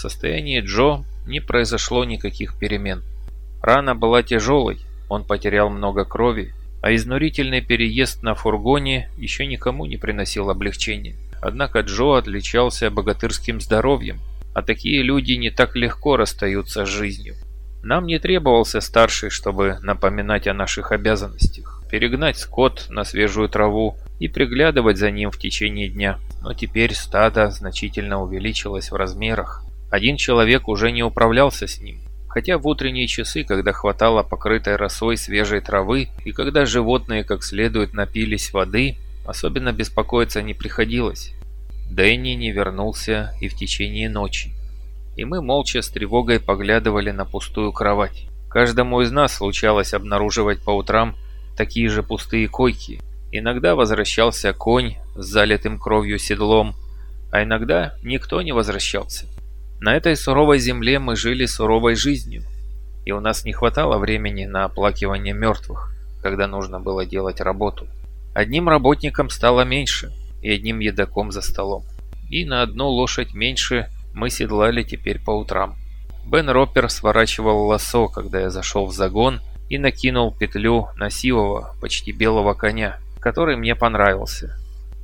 В состоянии Джо не произошло никаких перемен. Рана была тяжелой, он потерял много крови, а изнурительный переезд на фургоне еще никому не приносил облегчения. Однако Джо отличался богатырским здоровьем, а такие люди не так легко расстаются с жизнью. Нам не требовался старший, чтобы напоминать о наших обязанностях, перегнать скот на свежую траву и приглядывать за ним в течение дня. Но теперь стадо значительно увеличилось в размерах. Один человек уже не управлялся с ним. Хотя в утренние часы, когда хватало покрытой росой свежей травы и когда животные как следует напились воды, особенно беспокоиться не приходилось. Дэнни не вернулся и в течение ночи. И мы молча с тревогой поглядывали на пустую кровать. Каждому из нас случалось обнаруживать по утрам такие же пустые койки. Иногда возвращался конь с залитым кровью седлом, а иногда никто не возвращался. На этой суровой земле мы жили суровой жизнью, и у нас не хватало времени на оплакивание мертвых, когда нужно было делать работу. Одним работником стало меньше, и одним едоком за столом. И на одну лошадь меньше мы седлали теперь по утрам. Бен Роппер сворачивал лосо, когда я зашел в загон, и накинул петлю на сивого, почти белого коня, который мне понравился.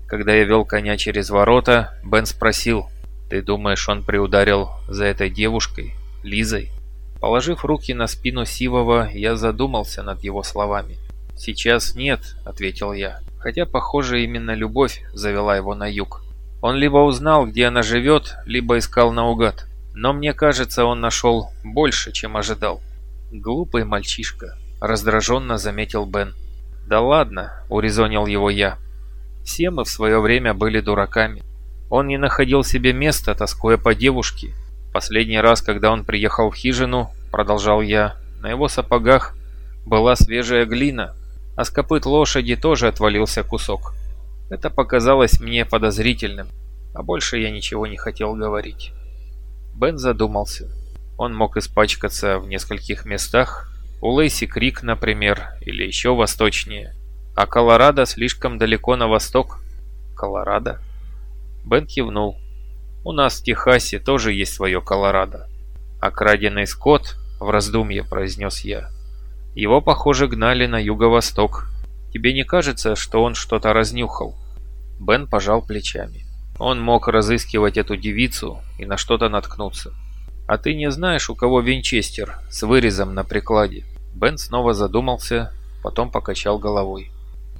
Когда я вел коня через ворота, Бен спросил – «Ты думаешь, он приударил за этой девушкой, Лизой?» Положив руки на спину Сивова, я задумался над его словами. «Сейчас нет», — ответил я, хотя, похоже, именно любовь завела его на юг. Он либо узнал, где она живет, либо искал наугад. Но мне кажется, он нашел больше, чем ожидал. «Глупый мальчишка», — раздраженно заметил Бен. «Да ладно», — урезонил его я. «Все мы в свое время были дураками. Он не находил себе места, тоскуя по девушке. Последний раз, когда он приехал в хижину, продолжал я, на его сапогах была свежая глина, а с копыт лошади тоже отвалился кусок. Это показалось мне подозрительным, а больше я ничего не хотел говорить. Бен задумался. Он мог испачкаться в нескольких местах, у Лейси Крик, например, или еще восточнее. А Колорадо слишком далеко на восток. Колорадо? Бен кивнул. «У нас в Техасе тоже есть свое Колорадо. А краденый скот, в раздумье произнес я, его, похоже, гнали на юго-восток. Тебе не кажется, что он что-то разнюхал?» Бен пожал плечами. Он мог разыскивать эту девицу и на что-то наткнуться. «А ты не знаешь, у кого винчестер с вырезом на прикладе?» Бен снова задумался, потом покачал головой.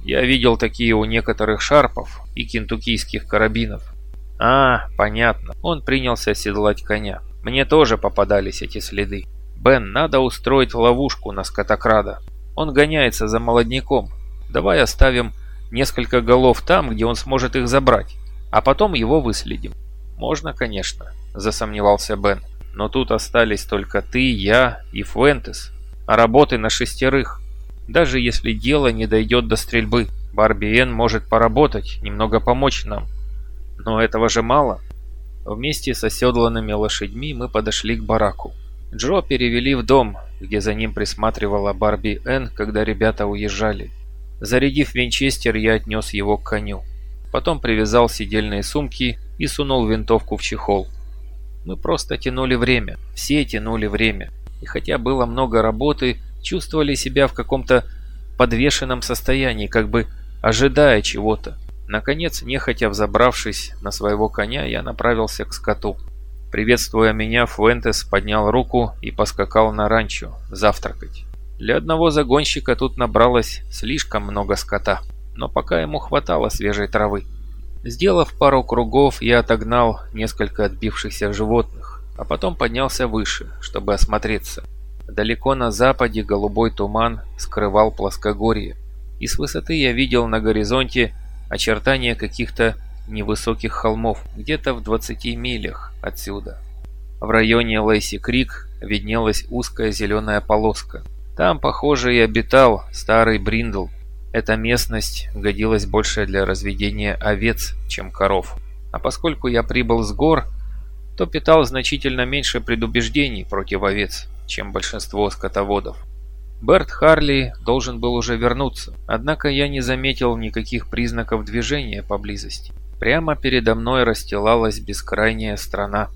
«Я видел такие у некоторых шарпов и кентуккийских карабинов. А, понятно. Он принялся седлать коня. Мне тоже попадались эти следы. Бен, надо устроить ловушку на скотокрада. Он гоняется за молодняком. Давай оставим несколько голов там, где он сможет их забрать, а потом его выследим. Можно, конечно, засомневался Бен. Но тут остались только ты, я и Фуэнтес. А работы на шестерых. Даже если дело не дойдет до стрельбы, Барби Эн может поработать, немного помочь нам. Но этого же мало. Вместе с оседланными лошадьми мы подошли к бараку. Джо перевели в дом, где за ним присматривала Барби Энн, когда ребята уезжали. Зарядив винчестер, я отнес его к коню. Потом привязал сидельные сумки и сунул винтовку в чехол. Мы просто тянули время, все тянули время. И хотя было много работы, чувствовали себя в каком-то подвешенном состоянии, как бы ожидая чего-то. Наконец, нехотя взобравшись на своего коня, я направился к скоту. Приветствуя меня, Фуэнтес поднял руку и поскакал на ранчо завтракать. Для одного загонщика тут набралось слишком много скота, но пока ему хватало свежей травы. Сделав пару кругов, я отогнал несколько отбившихся животных, а потом поднялся выше, чтобы осмотреться. Далеко на западе голубой туман скрывал плоскогорье, и с высоты я видел на горизонте очертания каких-то невысоких холмов, где-то в 20 милях отсюда. В районе Лейси-Крик виднелась узкая зеленая полоска. Там, похоже, и обитал старый Бриндл. Эта местность годилась больше для разведения овец, чем коров. А поскольку я прибыл с гор, то питал значительно меньше предубеждений против овец, чем большинство скотоводов. Берт Харли должен был уже вернуться, однако я не заметил никаких признаков движения поблизости. Прямо передо мной расстилалась бескрайняя страна.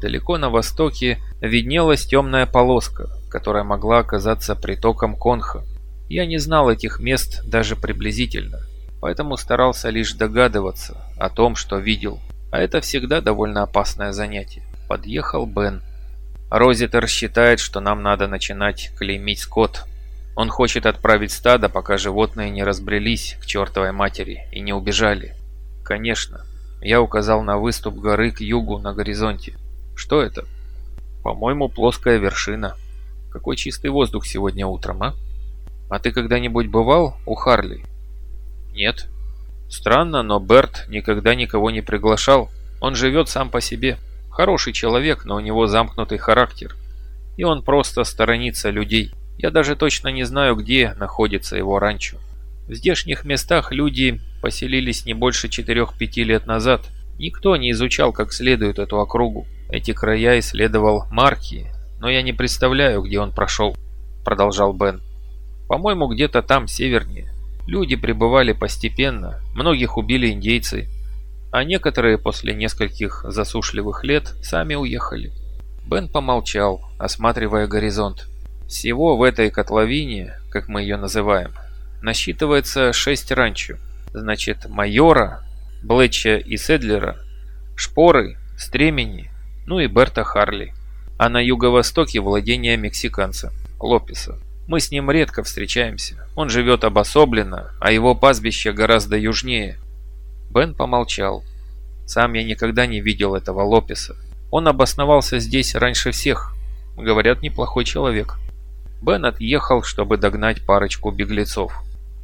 Далеко на востоке виднелась темная полоска, которая могла оказаться притоком Конха. Я не знал этих мест даже приблизительно, поэтому старался лишь догадываться о том, что видел. А это всегда довольно опасное занятие. Подъехал Бен. Розитер считает, что нам надо начинать клеймить скот. Он хочет отправить стадо, пока животные не разбрелись к чертовой матери и не убежали. Конечно. Я указал на выступ горы к югу на горизонте. Что это? По-моему, плоская вершина. Какой чистый воздух сегодня утром, а? А ты когда-нибудь бывал у Харли? Нет. Странно, но Берт никогда никого не приглашал. Он живет сам по себе. Хороший человек, но у него замкнутый характер. И он просто сторонится людей. Я даже точно не знаю, где находится его ранчо. В здешних местах люди поселились не больше 4-5 лет назад. Никто не изучал как следует эту округу. Эти края исследовал Марки, но я не представляю, где он прошел, продолжал Бен. По-моему, где-то там, севернее. Люди прибывали постепенно, многих убили индейцы, а некоторые после нескольких засушливых лет сами уехали. Бен помолчал, осматривая горизонт. Всего в этой котловине, как мы ее называем, насчитывается шесть ранчо. Значит, майора, Блетча и Седлера, Шпоры, Стремени, ну и Берта Харли. А на юго-востоке владение мексиканца, Лопеса. Мы с ним редко встречаемся. Он живет обособленно, а его пастбище гораздо южнее. Бен помолчал. Сам я никогда не видел этого Лопеса. Он обосновался здесь раньше всех. Говорят, неплохой человек. Бен отъехал, чтобы догнать парочку беглецов.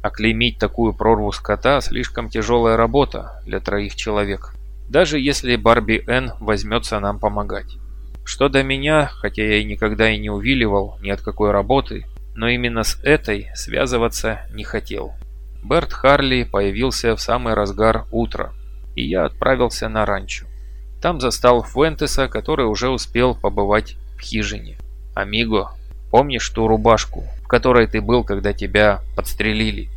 Оклеймить такую прорву скота – слишком тяжелая работа для троих человек. Даже если Барби Н возьмется нам помогать. Что до меня, хотя я и никогда и не увиливал ни от какой работы, но именно с этой связываться не хотел. Берт Харли появился в самый разгар утра, и я отправился на ранчо. Там застал Фуэнтеса, который уже успел побывать в хижине. «Амиго, помнишь ту рубашку, в которой ты был, когда тебя подстрелили?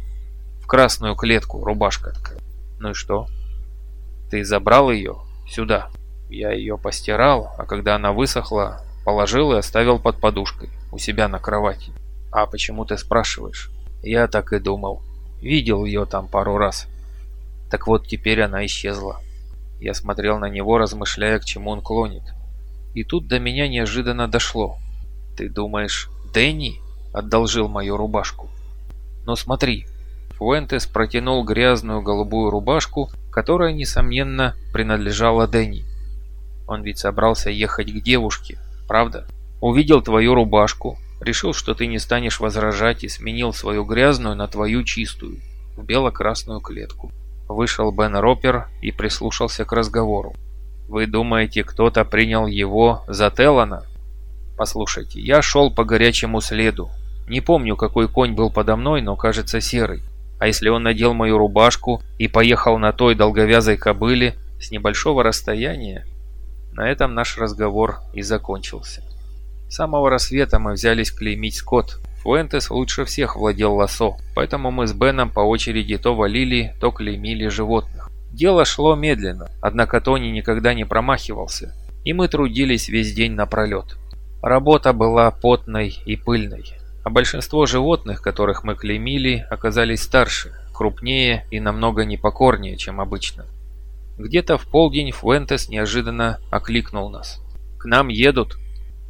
В красную клетку рубашка такая. Ну и что? Ты забрал ее сюда. Я ее постирал, а когда она высохла, положил и оставил под подушкой у себя на кровати. А почему ты спрашиваешь? Я так и думал. Видел ее там пару раз. Так вот, теперь она исчезла. Я смотрел на него, размышляя, к чему он клонит. И тут до меня неожиданно дошло. Ты думаешь, Дэнни одолжил мою рубашку? Но смотри. Фуэнтес протянул грязную голубую рубашку, которая, несомненно, принадлежала Дэнни. Он ведь собрался ехать к девушке, правда? Увидел твою рубашку, Решил, что ты не станешь возражать и сменил свою грязную на твою чистую, в бело-красную клетку. Вышел Бен Ропер и прислушался к разговору. «Вы думаете, кто-то принял его за Теллана?» «Послушайте, я шел по горячему следу. Не помню, какой конь был подо мной, но кажется серый. А если он надел мою рубашку и поехал на той долговязой кобыле с небольшого расстояния?» На этом наш разговор и закончился. С самого рассвета мы взялись клеймить скот. Фуэнтес лучше всех владел лосо, поэтому мы с Беном по очереди то валили, то клеймили животных. Дело шло медленно, однако Тони никогда не промахивался, и мы трудились весь день напролет. Работа была потной и пыльной, а большинство животных, которых мы клеймили, оказались старше, крупнее и намного непокорнее, чем обычно. Где-то в полдень Фуэнтес неожиданно окликнул нас. «К нам едут!»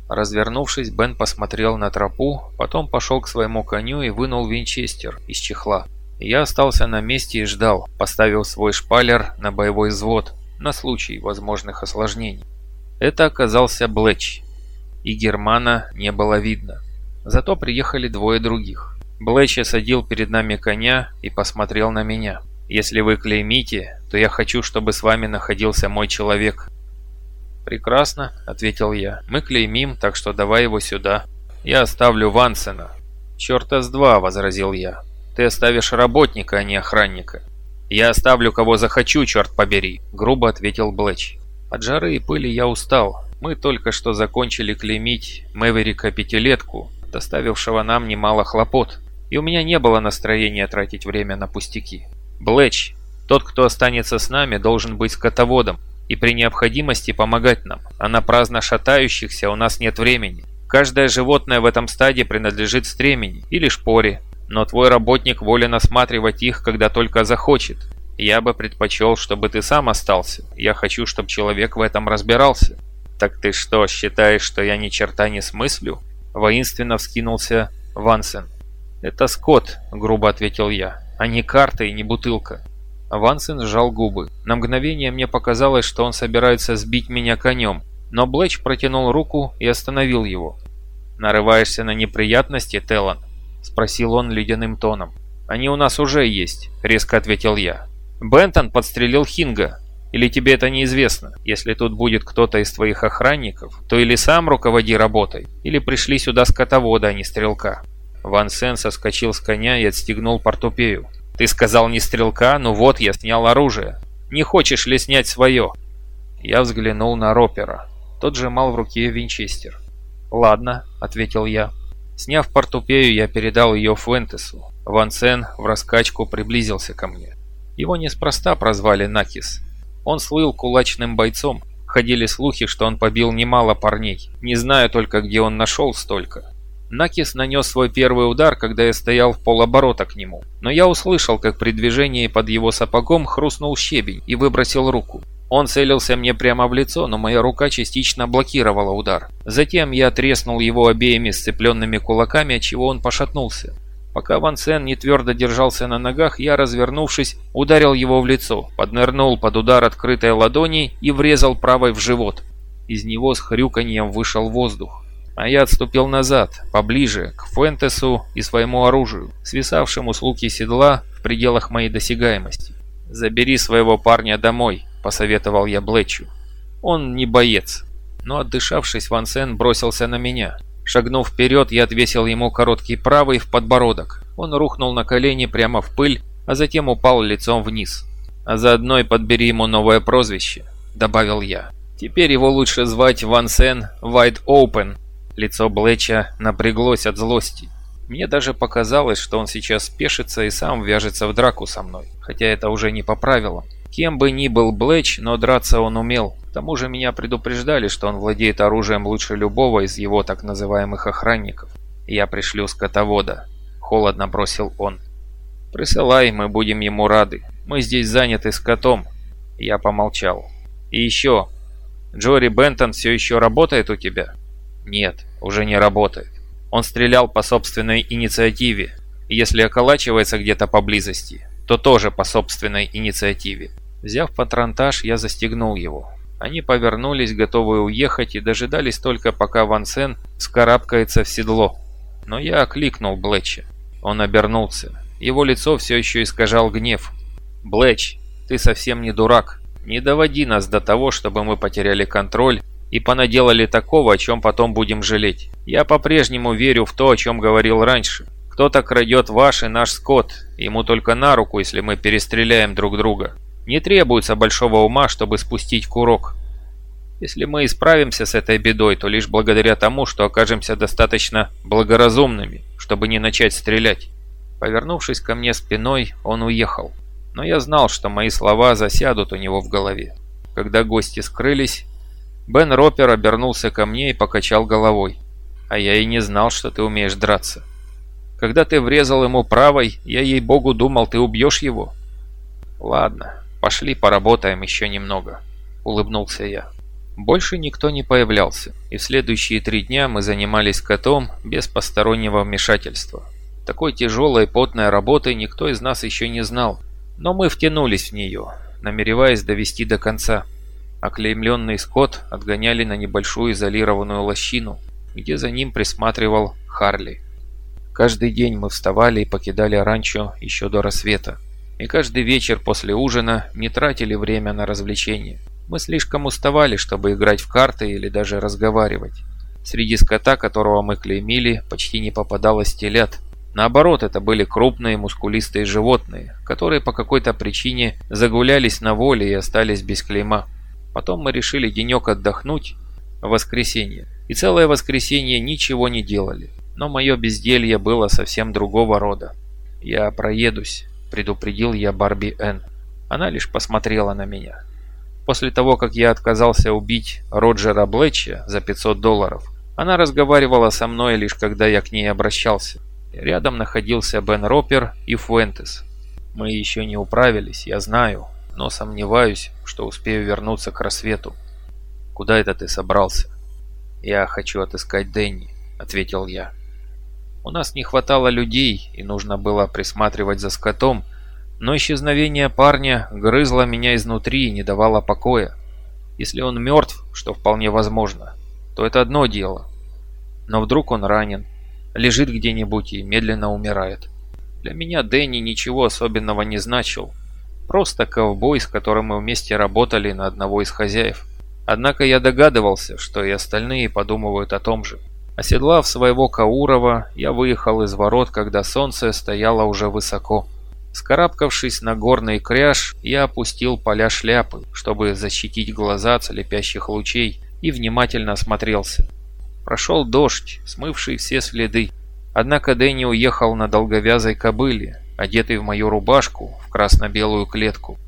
Развернувшись, Бен посмотрел на тропу, потом пошел к своему коню и вынул винчестер из чехла. Я остался на месте и ждал, поставил свой шпалер на боевой взвод, на случай возможных осложнений. Это оказался Блэч, и Германа не было видно. Зато приехали двое других. Блэч осадил перед нами коня и посмотрел на меня. «Если вы клеймите, то я хочу, чтобы с вами находился мой человек. «Прекрасно», — ответил я. «Мы клеймим, так что давай его сюда. Я оставлю Вансена». «Черта с два», — возразил я. «Ты оставишь работника, а не охранника». «Я оставлю, кого захочу, черт побери», — грубо ответил Блэч. От жары и пыли я устал. Мы только что закончили клеймить Мэверика пятилетку, доставившего нам немало хлопот, и у меня не было настроения тратить время на пустяки. Блэч, тот, кто останется с нами, должен быть скотоводом, и при необходимости помогать нам, а на праздно шатающихся у нас нет времени. Каждое животное в этом стаде принадлежит стремени или шпоре, но твой работник волен осматривать их, когда только захочет. Я бы предпочел, чтобы ты сам остался. Я хочу, чтобы человек в этом разбирался. Так ты что, считаешь, что я ни черта не смыслю? Воинственно вскинулся Вансен. Это скот, грубо ответил я, а не карта и не бутылка. Вансен сжал губы. На мгновение мне показалось, что он собирается сбить меня конем, но Блэч протянул руку и остановил его. «Нарываешься на неприятности, Телан?» – спросил он ледяным тоном. «Они у нас уже есть», – резко ответил я. «Бентон подстрелил Хинга. Или тебе это неизвестно? Если тут будет кто-то из твоих охранников, то или сам руководи работой, или пришли сюда скотовода, а не стрелка». Ван Сен соскочил с коня и отстегнул портупею. «Ты сказал не стрелка? Ну вот, я снял оружие. Не хочешь ли снять свое?» Я взглянул на Ропера. Тот сжимал в руке винчестер. «Ладно», — ответил я. Сняв портупею, я передал ее Фуэнтесу. Ван Сен в раскачку приблизился ко мне. Его неспроста прозвали Накис. Он слыл кулачным бойцом. Ходили слухи, что он побил немало парней. Не знаю только, где он нашел столько. Накис нанес свой первый удар, когда я стоял в полоборота к нему. Но я услышал, как при движении под его сапогом хрустнул щебень и выбросил руку. Он целился мне прямо в лицо, но моя рука частично блокировала удар. Затем я треснул его обеими сцепленными кулаками, отчего он пошатнулся. Пока Ван Сен не твердо держался на ногах, я, развернувшись, ударил его в лицо, поднырнул под удар открытой ладони и врезал правой в живот. Из него с хрюканьем вышел воздух. А я отступил назад, поближе, к Фуэнтесу и своему оружию, свисавшему с луки седла в пределах моей досягаемости. «Забери своего парня домой», – посоветовал я Блетчу. «Он не боец». Но отдышавшись, Ван Сен бросился на меня. Шагнув вперед, я отвесил ему короткий правый в подбородок. Он рухнул на колени прямо в пыль, а затем упал лицом вниз. «А заодно и подбери ему новое прозвище», – добавил я. «Теперь его лучше звать Ван Сен Wide Open, Лицо Блэча напряглось от злости. Мне даже показалось, что он сейчас спешится и сам вяжется в драку со мной, хотя это уже не по правилам. Кем бы ни был Блэч, но драться он умел. К тому же меня предупреждали, что он владеет оружием лучше любого из его так называемых охранников. «Я пришлю скотовода», — холодно бросил он. «Присылай, мы будем ему рады. Мы здесь заняты скотом». Я помолчал. «И еще, Джори Бентон все еще работает у тебя?» Нет, уже не работает. Он стрелял по собственной инициативе. Если околачивается где-то поблизости, то тоже по собственной инициативе. Взяв патронтаж, я застегнул его. Они повернулись, готовые уехать, и дожидались только, пока Ван Сен скарабкается в седло. Но я окликнул Блэча. Он обернулся. Его лицо все еще искажал гнев. «Блэч, ты совсем не дурак. Не доводи нас до того, чтобы мы потеряли контроль и понаделали такого, о чем потом будем жалеть. Я по-прежнему верю в то, о чем говорил раньше. Кто-то крадет ваш и наш скот, ему только на руку, если мы перестреляем друг друга. Не требуется большого ума, чтобы спустить курок. Если мы исправимся с этой бедой, то лишь благодаря тому, что окажемся достаточно благоразумными, чтобы не начать стрелять. Повернувшись ко мне спиной, он уехал. Но я знал, что мои слова засядут у него в голове. Когда гости скрылись, Бен Ропер обернулся ко мне и покачал головой. «А я и не знал, что ты умеешь драться. Когда ты врезал ему правой, я ей-богу думал, ты убьешь его». «Ладно, пошли поработаем еще немного», — улыбнулся я. Больше никто не появлялся, и в следующие три дня мы занимались котом без постороннего вмешательства. Такой тяжелой потной работы никто из нас еще не знал, но мы втянулись в нее, намереваясь довести до конца. Оклеймленный скот отгоняли на небольшую изолированную лощину, где за ним присматривал Харли. Каждый день мы вставали и покидали ранчо еще до рассвета. И каждый вечер после ужина не тратили время на развлечения. Мы слишком уставали, чтобы играть в карты или даже разговаривать. Среди скота, которого мы клеймили, почти не попадалось телят. Наоборот, это были крупные мускулистые животные, которые по какой-то причине загулялись на воле и остались без клейма. Потом мы решили денек отдохнуть в воскресенье. И целое воскресенье ничего не делали. Но мое безделье было совсем другого рода. «Я проедусь», — предупредил я Барби Н. Она лишь посмотрела на меня. После того, как я отказался убить Роджера Блетча за 500 долларов, она разговаривала со мной лишь когда я к ней обращался. Рядом находился Бен Ропер и Фуэнтес. Мы еще не управились, я знаю, но сомневаюсь, что успею вернуться к рассвету. Куда это ты собрался? Я хочу отыскать Дэнни, ответил я. У нас не хватало людей, и нужно было присматривать за скотом, но исчезновение парня грызло меня изнутри и не давало покоя. Если он мертв, что вполне возможно, то это одно дело. Но вдруг он ранен, лежит где-нибудь и медленно умирает. Для меня Дэнни ничего особенного не значил. Просто ковбой, с которым мы вместе работали на одного из хозяев. Однако я догадывался, что и остальные подумывают о том же. Оседлав своего Каурова, я выехал из ворот, когда солнце стояло уже высоко. Скарабкавшись на горный кряж, я опустил поля шляпы, чтобы защитить глаза от слепящих лучей, и внимательно осмотрелся. Прошел дождь, смывший все следы. Однако Дэнни уехал на долговязой кобыле, одетый в мою рубашку, в красно-белую клетку.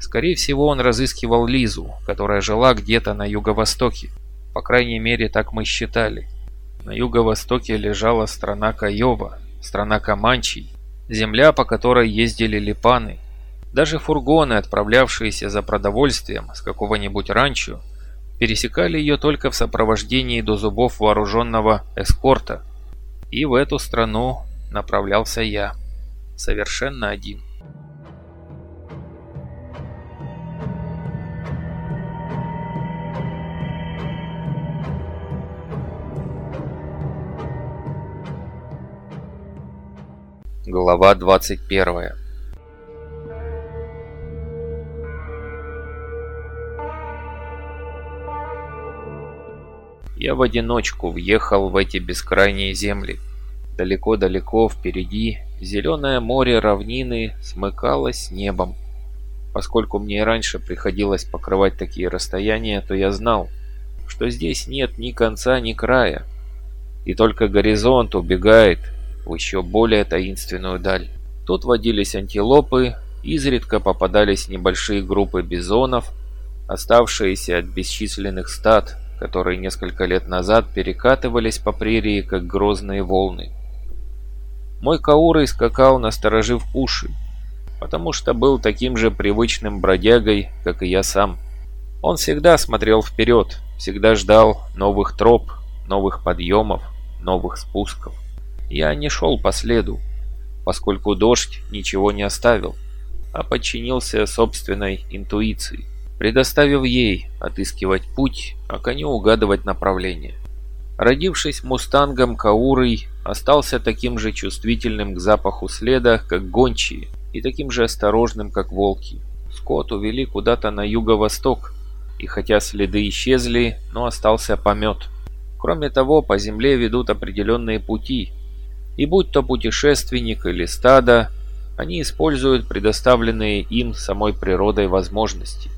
Скорее всего, он разыскивал Лизу, которая жила где-то на юго-востоке. По крайней мере, так мы считали. На юго-востоке лежала страна Каева, страна Каманчей, земля, по которой ездили липаны. Даже фургоны, отправлявшиеся за продовольствием с какого-нибудь ранчо, пересекали ее только в сопровождении до зубов вооруженного эскорта. И в эту страну направлялся я, совершенно один. Глава 21 Я в одиночку въехал в эти бескрайние земли. Далеко-далеко впереди зеленое море равнины смыкалось с небом. Поскольку мне и раньше приходилось покрывать такие расстояния, то я знал, что здесь нет ни конца, ни края. И только горизонт убегает в еще более таинственную даль. Тут водились антилопы, изредка попадались небольшие группы бизонов, оставшиеся от бесчисленных стад, которые несколько лет назад перекатывались по прерии, как грозные волны. Мой Каурой скакал, насторожив уши, потому что был таким же привычным бродягой, как и я сам. Он всегда смотрел вперед, всегда ждал новых троп, новых подъемов, новых спусков. Я не шел по следу, поскольку дождь ничего не оставил, а подчинился собственной интуиции предоставив ей отыскивать путь, а коню угадывать направление. Родившись мустангом, Каурой остался таким же чувствительным к запаху следа, как гончие, и таким же осторожным, как волки. Скот увели куда-то на юго-восток, и хотя следы исчезли, но остался помет. Кроме того, по земле ведут определенные пути, и будь то путешественник или стадо, они используют предоставленные им самой природой возможности.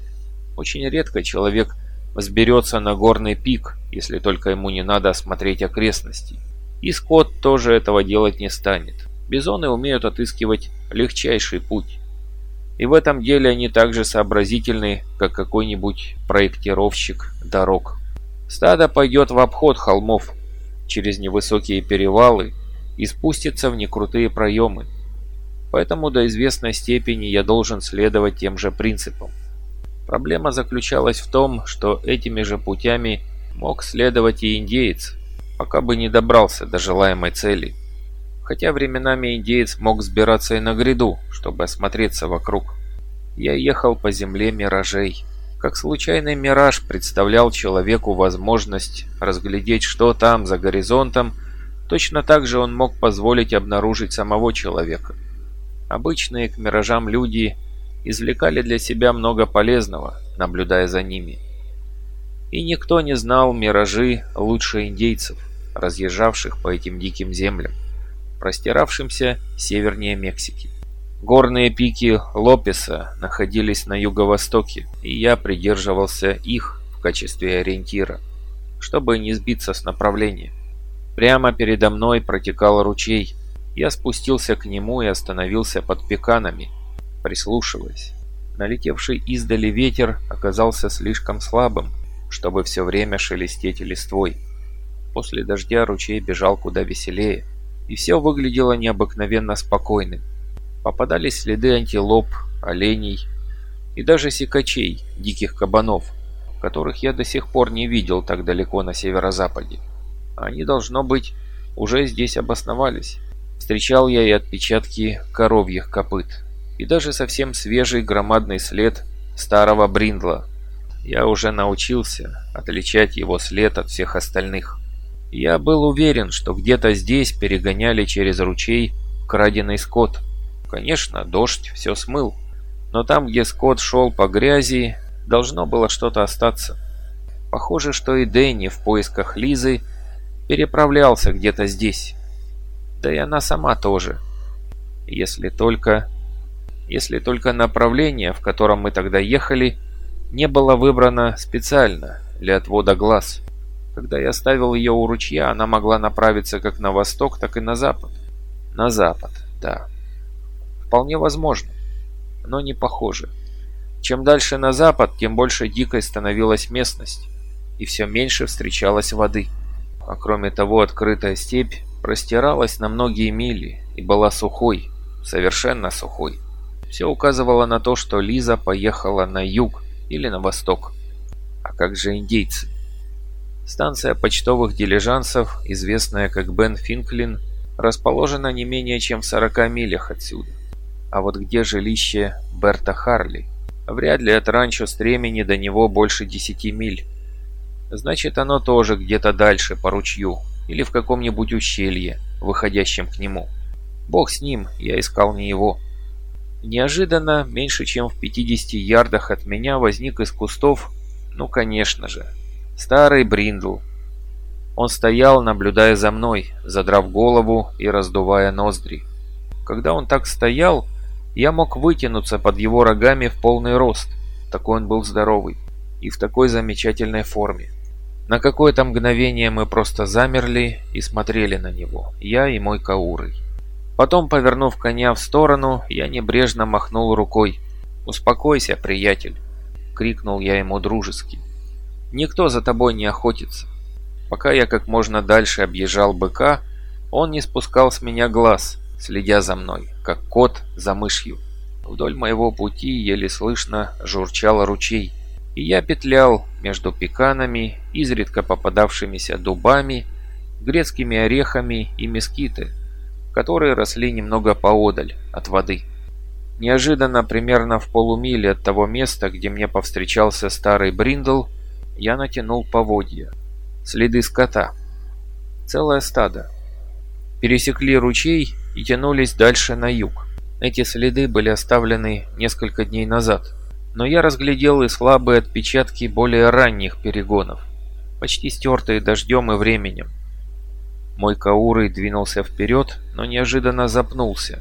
Очень редко человек взберется на горный пик, если только ему не надо осмотреть окрестности. И скот тоже этого делать не станет. Бизоны умеют отыскивать легчайший путь. И в этом деле они так же сообразительны, как какой-нибудь проектировщик дорог. Стадо пойдет в обход холмов, через невысокие перевалы и спустится в некрутые проемы. Поэтому до известной степени я должен следовать тем же принципам. Проблема заключалась в том, что этими же путями мог следовать и индеец, пока бы не добрался до желаемой цели. Хотя временами индеец мог сбираться и на гряду, чтобы осмотреться вокруг. Я ехал по земле миражей. Как случайный мираж представлял человеку возможность разглядеть, что там за горизонтом, точно так же он мог позволить обнаружить самого человека. Обычные к миражам люди извлекали для себя много полезного, наблюдая за ними. И никто не знал миражи лучше индейцев, разъезжавших по этим диким землям, простиравшимся севернее Мексики. Горные пики Лопеса находились на юго-востоке, и я придерживался их в качестве ориентира, чтобы не сбиться с направления. Прямо передо мной протекал ручей. Я спустился к нему и остановился под пеканами, прислушиваясь. Налетевший издали ветер оказался слишком слабым, чтобы все время шелестеть листвой. После дождя ручей бежал куда веселее, и все выглядело необыкновенно спокойным. Попадались следы антилоп, оленей и даже сикачей, диких кабанов, которых я до сих пор не видел так далеко на северо-западе. Они, должно быть, уже здесь обосновались. Встречал я и отпечатки коровьих копыт, и даже совсем свежий громадный след старого бриндла. Я уже научился отличать его след от всех остальных. Я был уверен, что где-то здесь перегоняли через ручей краденый скот. Конечно, дождь все смыл, но там, где скот шел по грязи, должно было что-то остаться. Похоже, что и Дэнни в поисках Лизы переправлялся где-то здесь. Да и она сама тоже. Если только... Если только направление, в котором мы тогда ехали, не было выбрано специально для отвода глаз. Когда я ставил ее у ручья, она могла направиться как на восток, так и на запад. На запад, да. Вполне возможно, но не похоже. Чем дальше на запад, тем больше дикой становилась местность, и все меньше встречалось воды. А кроме того, открытая степь простиралась на многие мили и была сухой, совершенно сухой. Все указывало на то, что Лиза поехала на юг или на восток. А как же индейцы? Станция почтовых дилижансов, известная как Бен Финклин, расположена не менее чем в 40 милях отсюда. А вот где жилище Берта Харли? Вряд ли от ранчо Стремени до него больше 10 миль. Значит, оно тоже где-то дальше, по ручью, или в каком-нибудь ущелье, выходящем к нему. Бог с ним, я искал не его. Неожиданно, меньше чем в 50 ярдах от меня возник из кустов, ну конечно же, старый Бриндл. Он стоял, наблюдая за мной, задрав голову и раздувая ноздри. Когда он так стоял, я мог вытянуться под его рогами в полный рост, такой он был здоровый и в такой замечательной форме. На какое-то мгновение мы просто замерли и смотрели на него, я и мой Каурый. Потом, повернув коня в сторону, я небрежно махнул рукой. «Успокойся, приятель!» — крикнул я ему дружески. «Никто за тобой не охотится». Пока я как можно дальше объезжал быка, он не спускал с меня глаз, следя за мной, как кот за мышью. Вдоль моего пути еле слышно журчал ручей и я петлял между пеканами, изредка попадавшимися дубами, грецкими орехами и мескиты, которые росли немного поодаль от воды. Неожиданно, примерно в полумиле от того места, где мне повстречался старый Бриндл, я натянул поводья. Следы скота. Целое стадо. Пересекли ручей и тянулись дальше на юг. Эти следы были оставлены несколько дней назад но я разглядел и слабые отпечатки более ранних перегонов, почти стертые дождем и временем. Мой Каурый двинулся вперед, но неожиданно запнулся,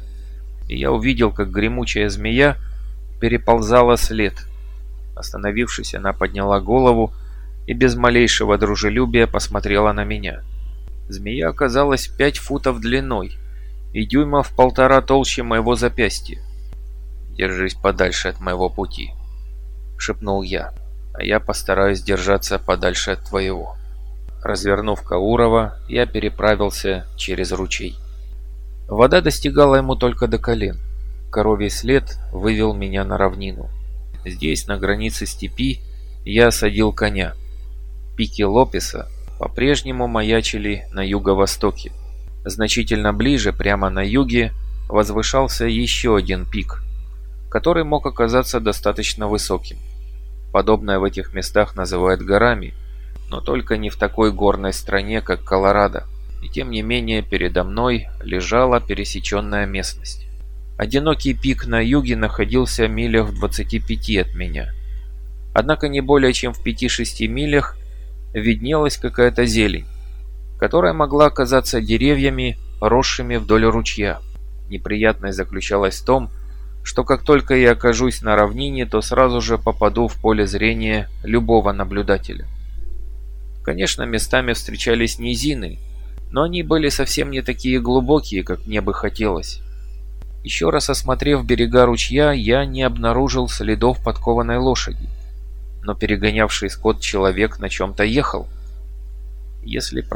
и я увидел, как гремучая змея переползала след. Остановившись, она подняла голову и без малейшего дружелюбия посмотрела на меня. Змея оказалась пять футов длиной и дюймов полтора толще моего запястья. Держись подальше от моего пути. — шепнул я. «А я постараюсь держаться подальше от твоего». Развернув Каурова, я переправился через ручей. Вода достигала ему только до колен. Коровий след вывел меня на равнину. Здесь, на границе степи, я осадил коня. Пики Лопеса по-прежнему маячили на юго-востоке. Значительно ближе, прямо на юге, возвышался еще один пик, который мог оказаться достаточно высоким. Подобное в этих местах называют горами, но только не в такой горной стране, как Колорадо. И тем не менее передо мной лежала пересеченная местность. Одинокий пик на юге находился в милях в 25 от меня. Однако не более чем в 5-6 милях виднелась какая-то зелень, которая могла оказаться деревьями, росшими вдоль ручья. Неприятность заключалась в том, что как только я окажусь на равнине, то сразу же попаду в поле зрения любого наблюдателя. Конечно, местами встречались низины, но они были совсем не такие глубокие, как мне бы хотелось. Еще раз осмотрев берега ручья, я не обнаружил следов подкованной лошади. Но перегонявший скот человек на чем-то ехал. Если правда